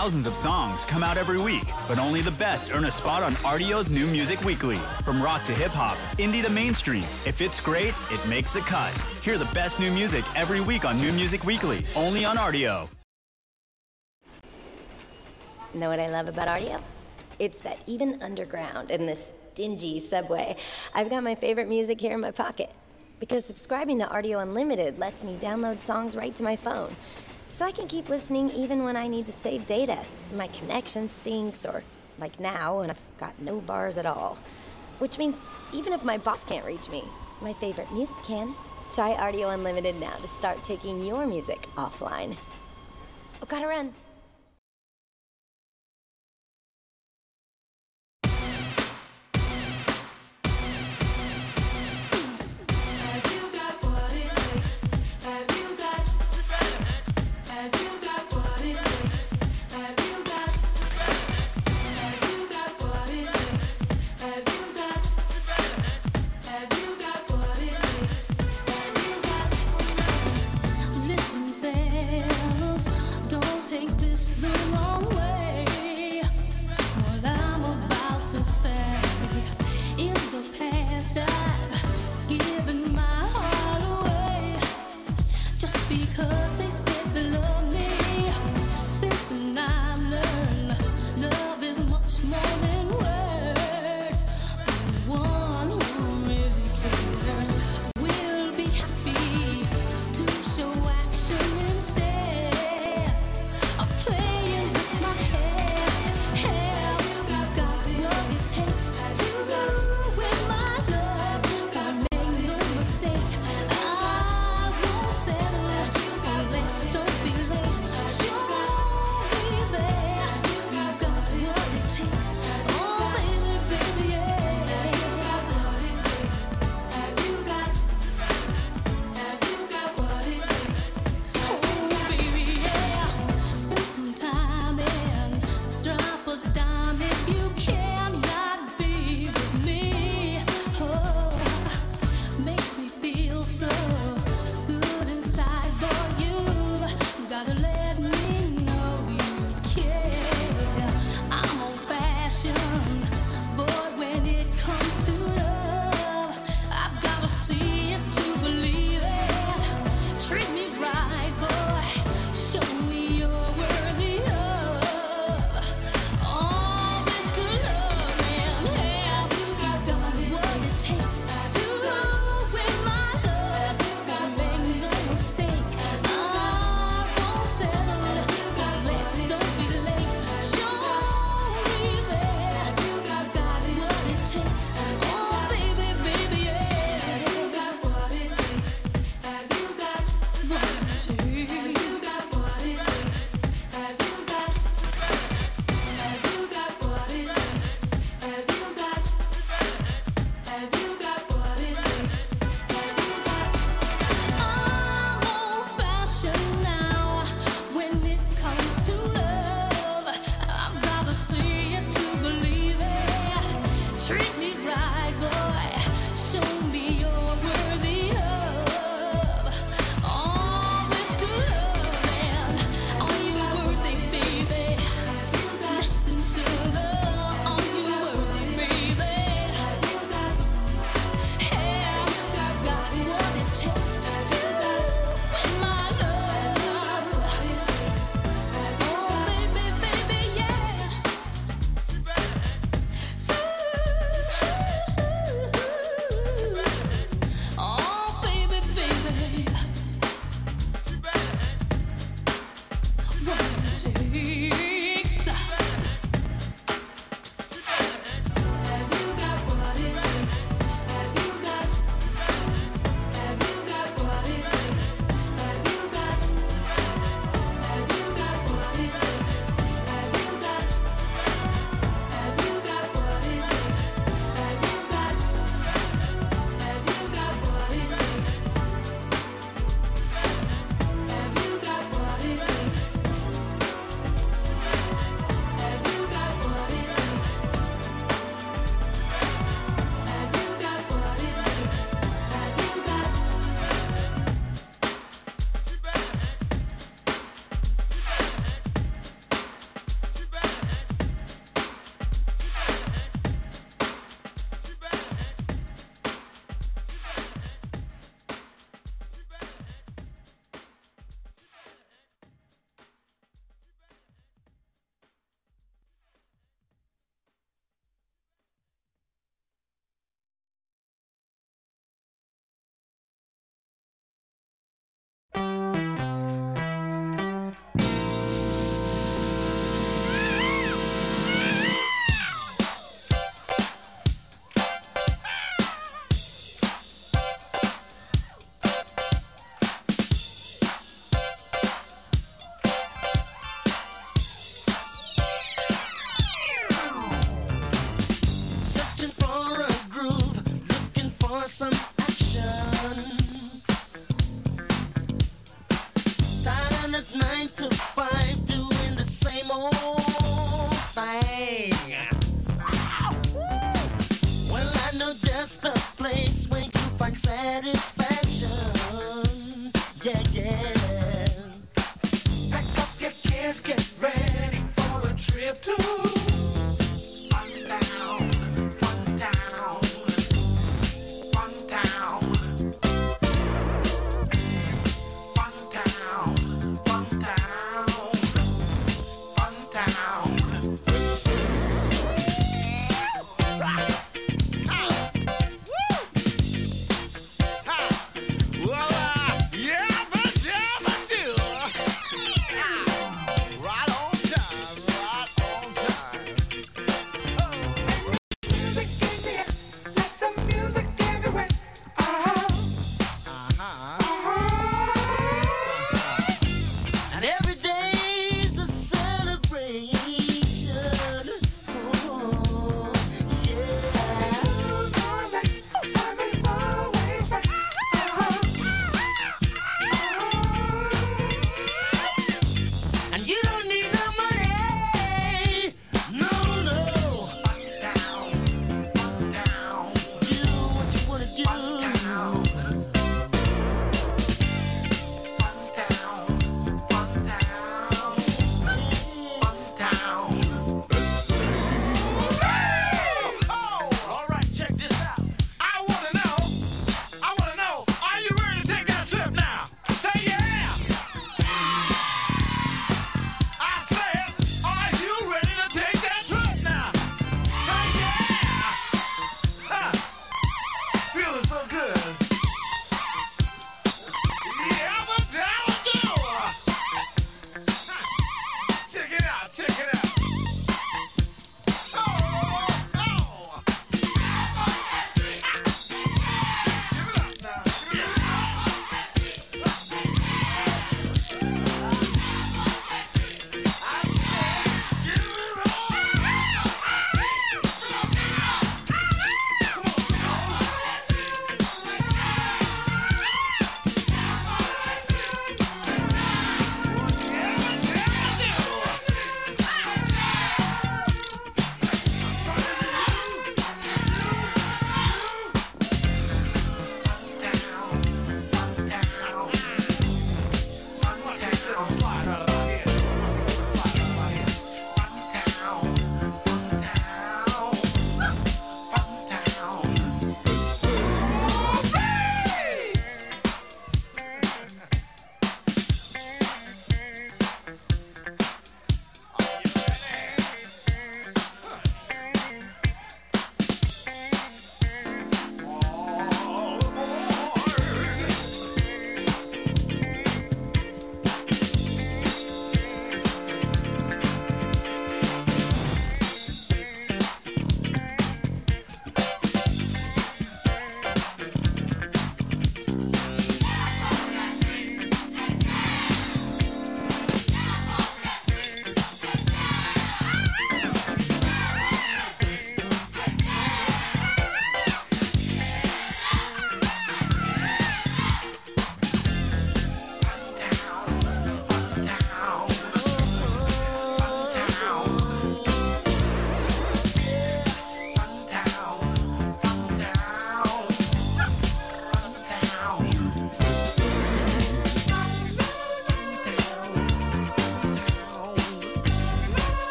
Thousands of songs come out every week, but only the best earn a spot on Rdio's New Music Weekly. From rock to hip hop, indie to mainstream, if it's great, it makes a cut. Hear the best new music every week on New Music Weekly, only on Rdio. Know what I love about Rdio? It's that even underground in this dingy subway, I've got my favorite music here in my pocket. Because subscribing to Rdio Unlimited lets me download songs right to my phone. So I can keep listening even when I need to save data, my connection stinks, or like now and I've got no bars at all. Which means even if my boss can't reach me, my favorite music can. Try Rdio Unlimited now to start taking your music offline. Oh, gotta run.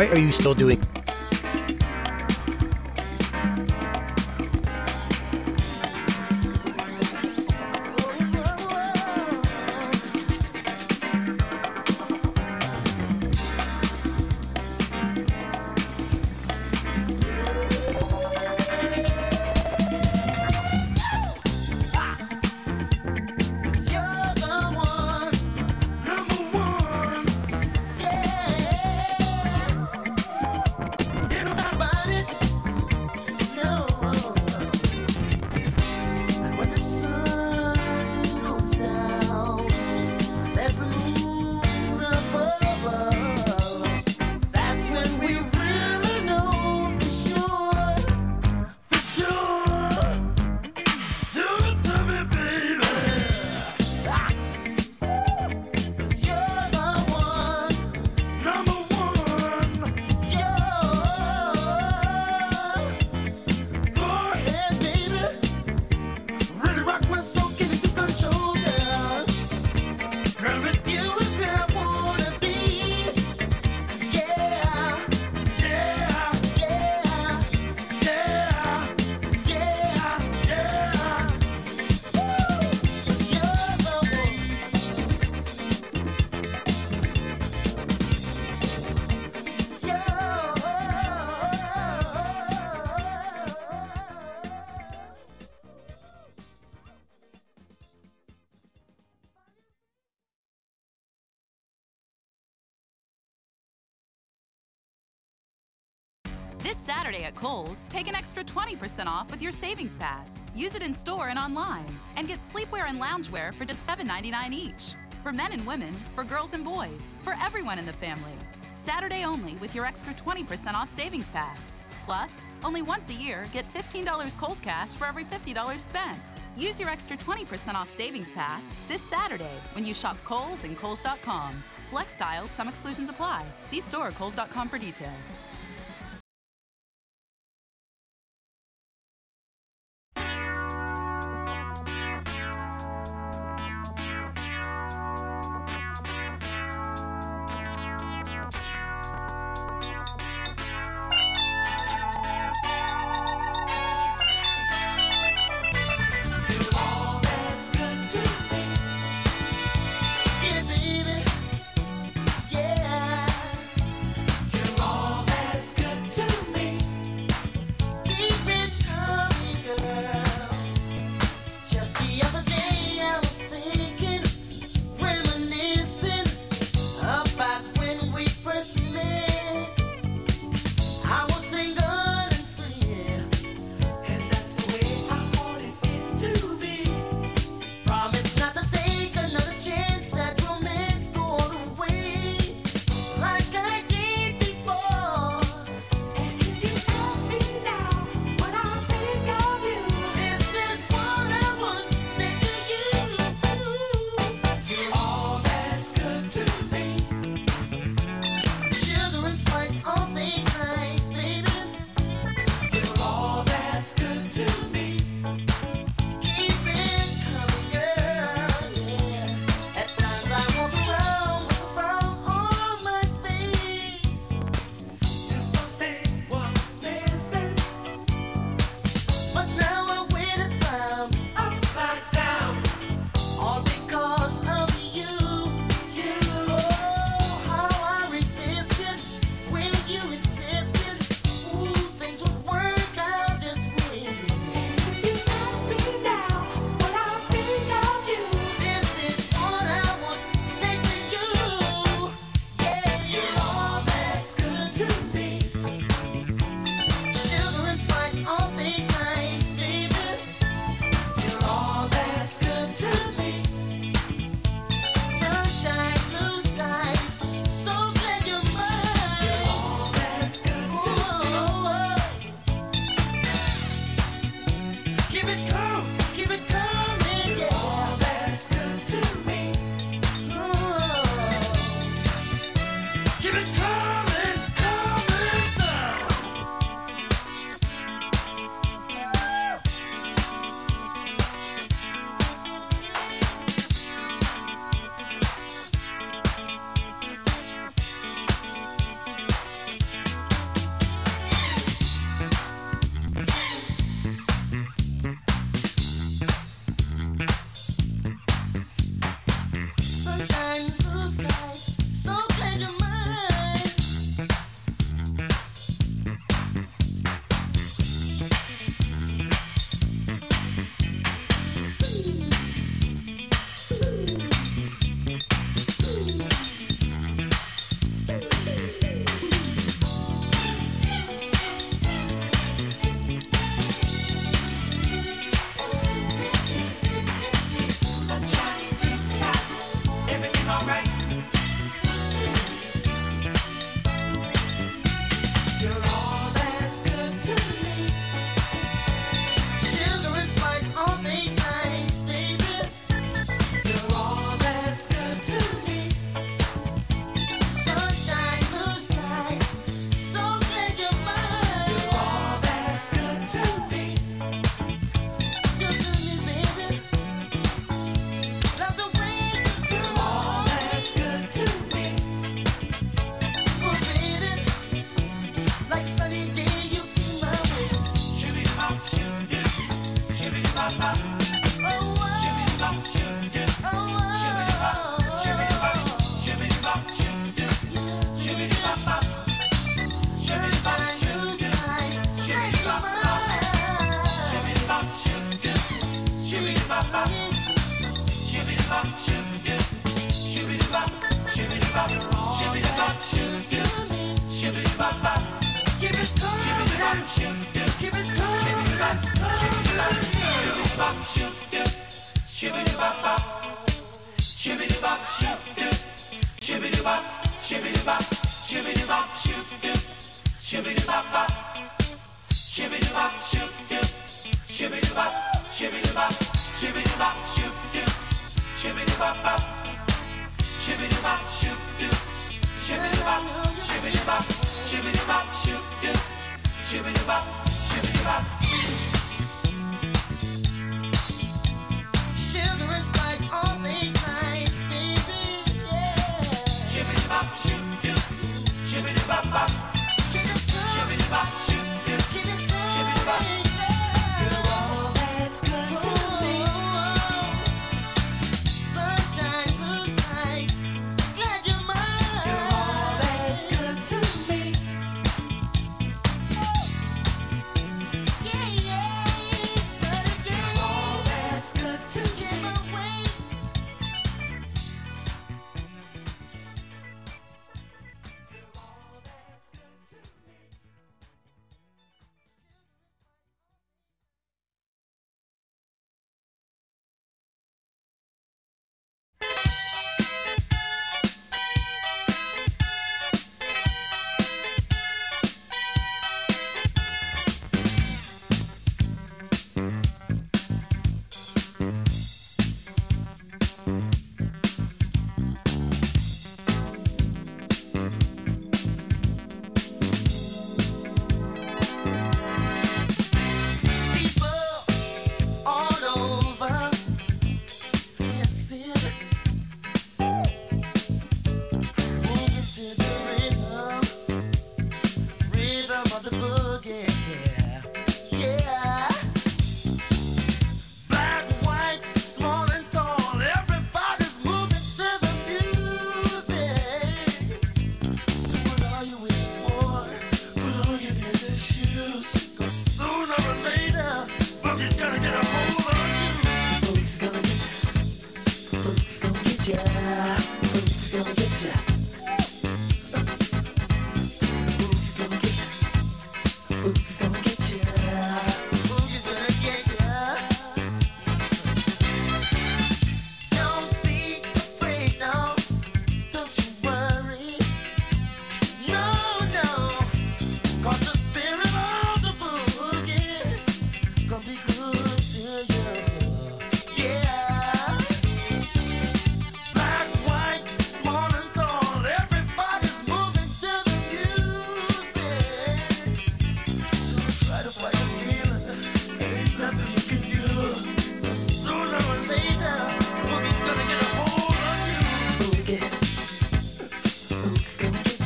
Why are you still doing Kohl's, take an extra 20% off with your savings pass. Use it in store and online. And get sleepwear and loungewear for just $7.99 each. For men and women, for girls and boys, for everyone in the family. Saturday only with your extra 20% off savings pass. Plus, only once a year, get $15 Kohl's cash for every $50 spent. Use your extra 20% off savings pass this Saturday when you shop Kohl's and Kohl's.com. Select styles, some exclusions apply. See store Kohl's.com for details. to Shine blue skies, so clear to mind. Shibbity bop bop. Shibbity bop shoot do. Shibbity bop. Shibbity bop. Shibbity bop shoot do. Shibbity bop bop. Shibbity bop shoot do. Shibbity bop. Shibbity bop. Shibbity bop shoot do. Shibbity bop bop. Shibbity bop shoot do. Shibbity bop. Shibbity bop. Shibbity bop shoot do. Shibbity bop. Shibbity bop.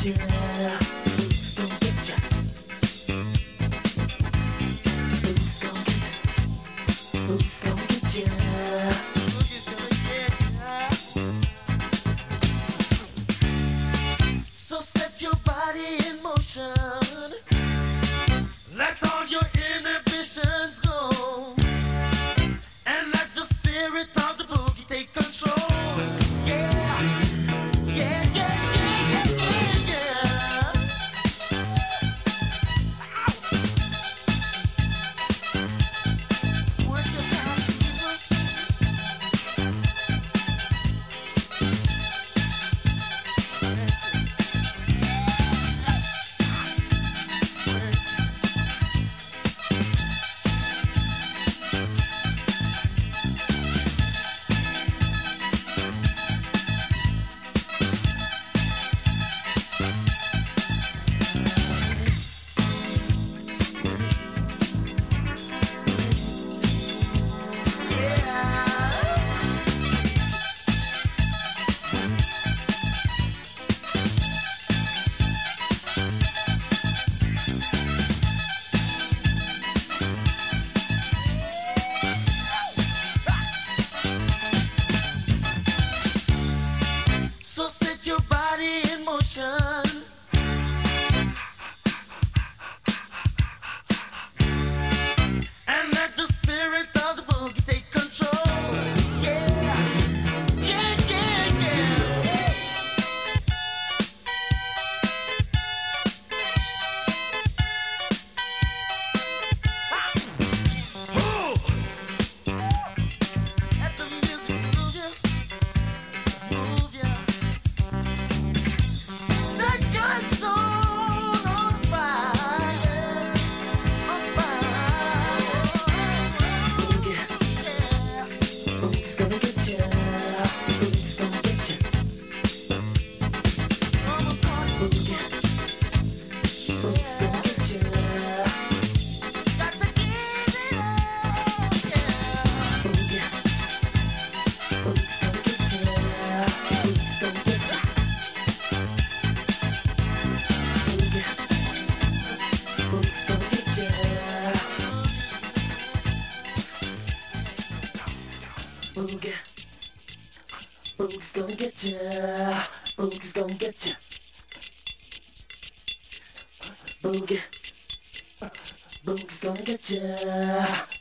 you. get ya. Boogie's gonna get ya. Boogie. Boogie's gonna get ya.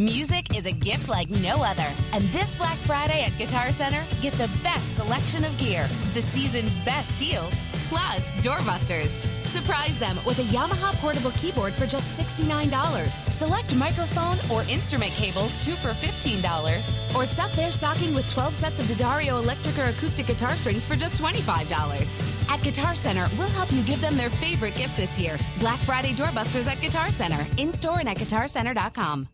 Music is a gift like no other. And this Black Friday at Guitar Center, get the best selection of gear, the season's best deals, plus doorbusters. Surprise them with a Yamaha portable keyboard for just $69. Select microphone or instrument cables, two for $15. Or stuff their stocking with 12 sets of D'Addario electric or acoustic guitar strings for just $25. At Guitar Center, we'll help you give them their favorite gift this year. Black Friday doorbusters at Guitar Center, in store and at guitarcenter.com.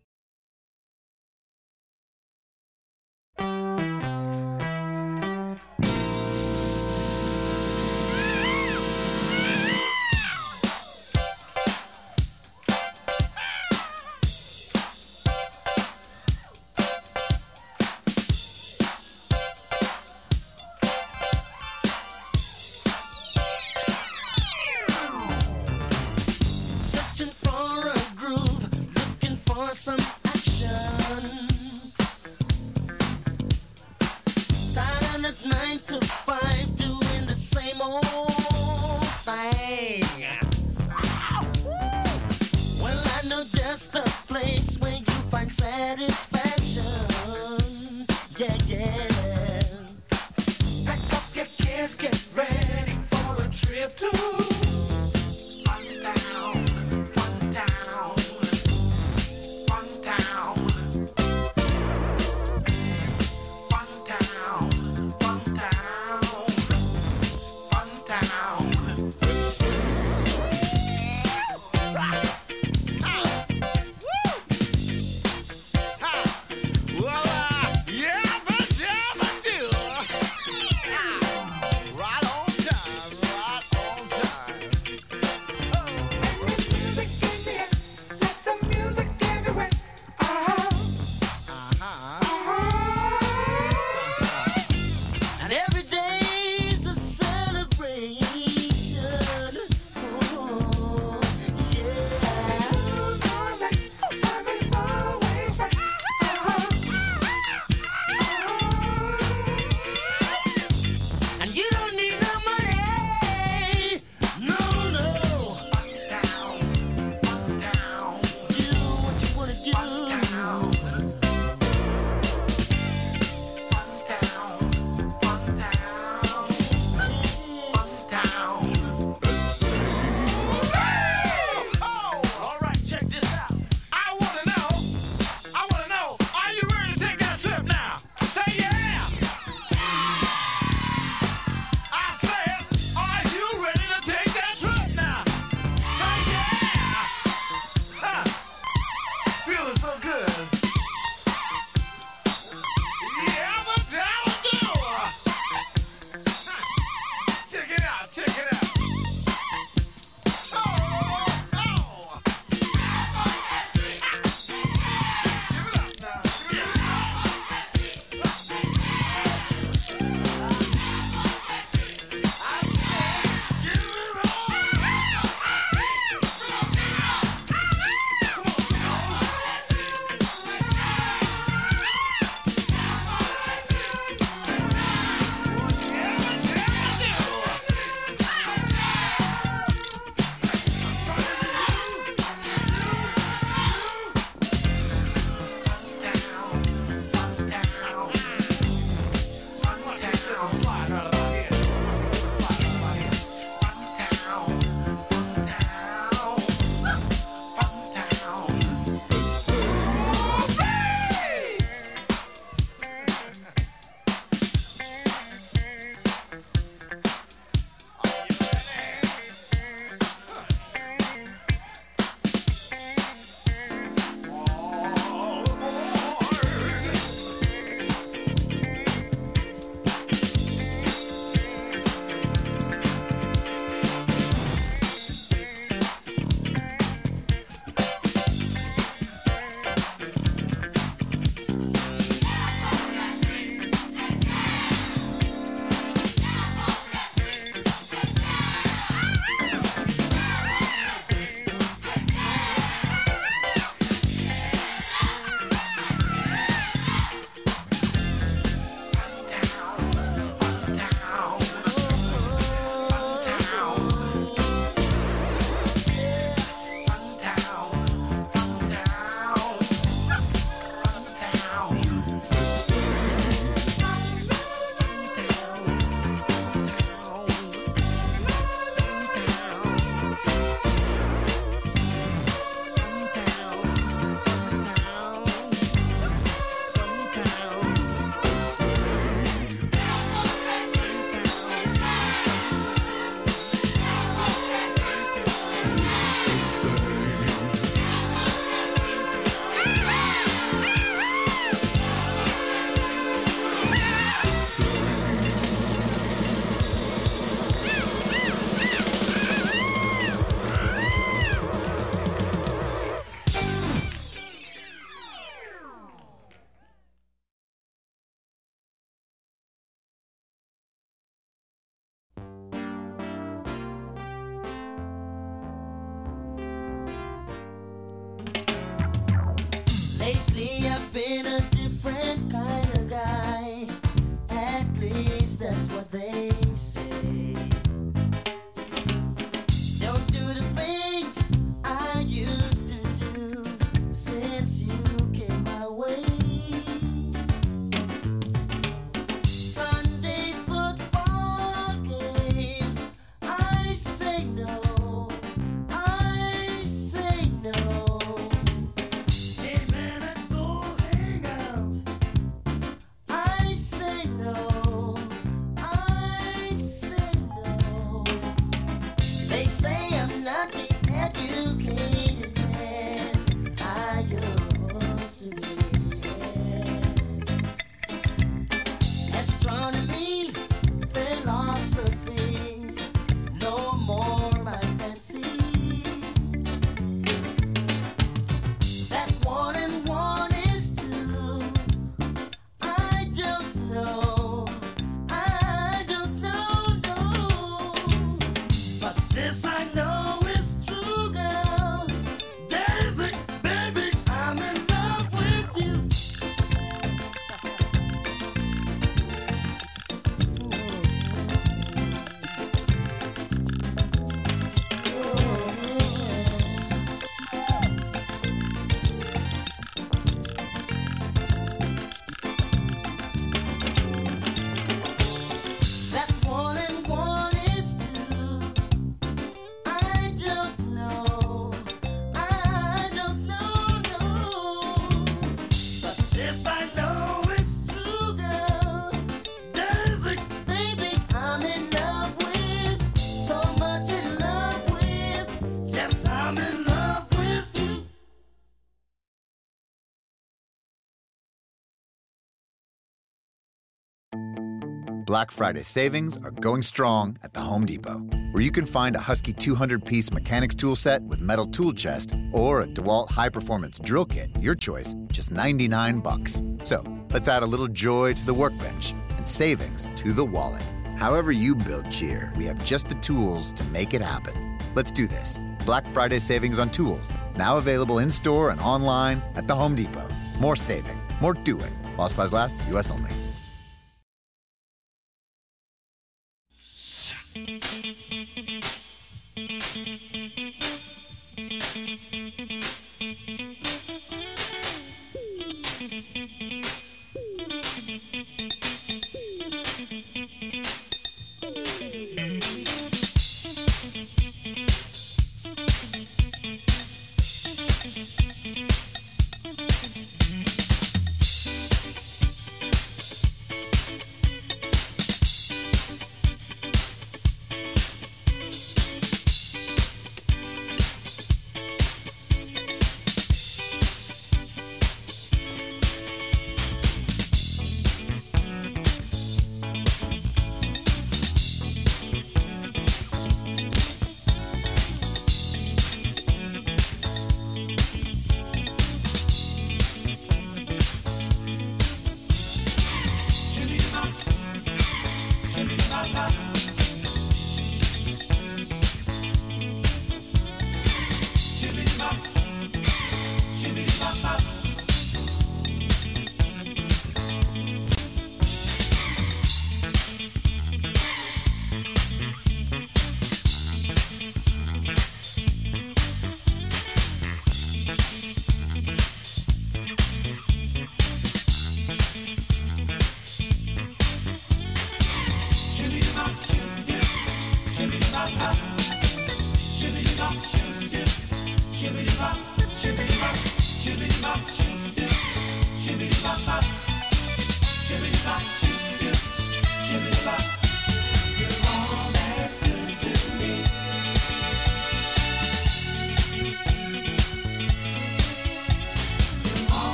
Black Friday savings are going strong at the Home Depot, where you can find a Husky 200 piece mechanics tool set with metal tool chest or a DeWalt high performance drill kit, your choice, just 99 bucks. So let's add a little joy to the workbench and savings to the wallet. However, you build cheer, we have just the tools to make it happen. Let's do this. Black Friday savings on tools, now available in store and online at the Home Depot. More saving, more doing. While supplies last, U.S. only.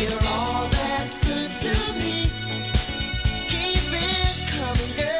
You're all that's good to me. Keep it coming, girl.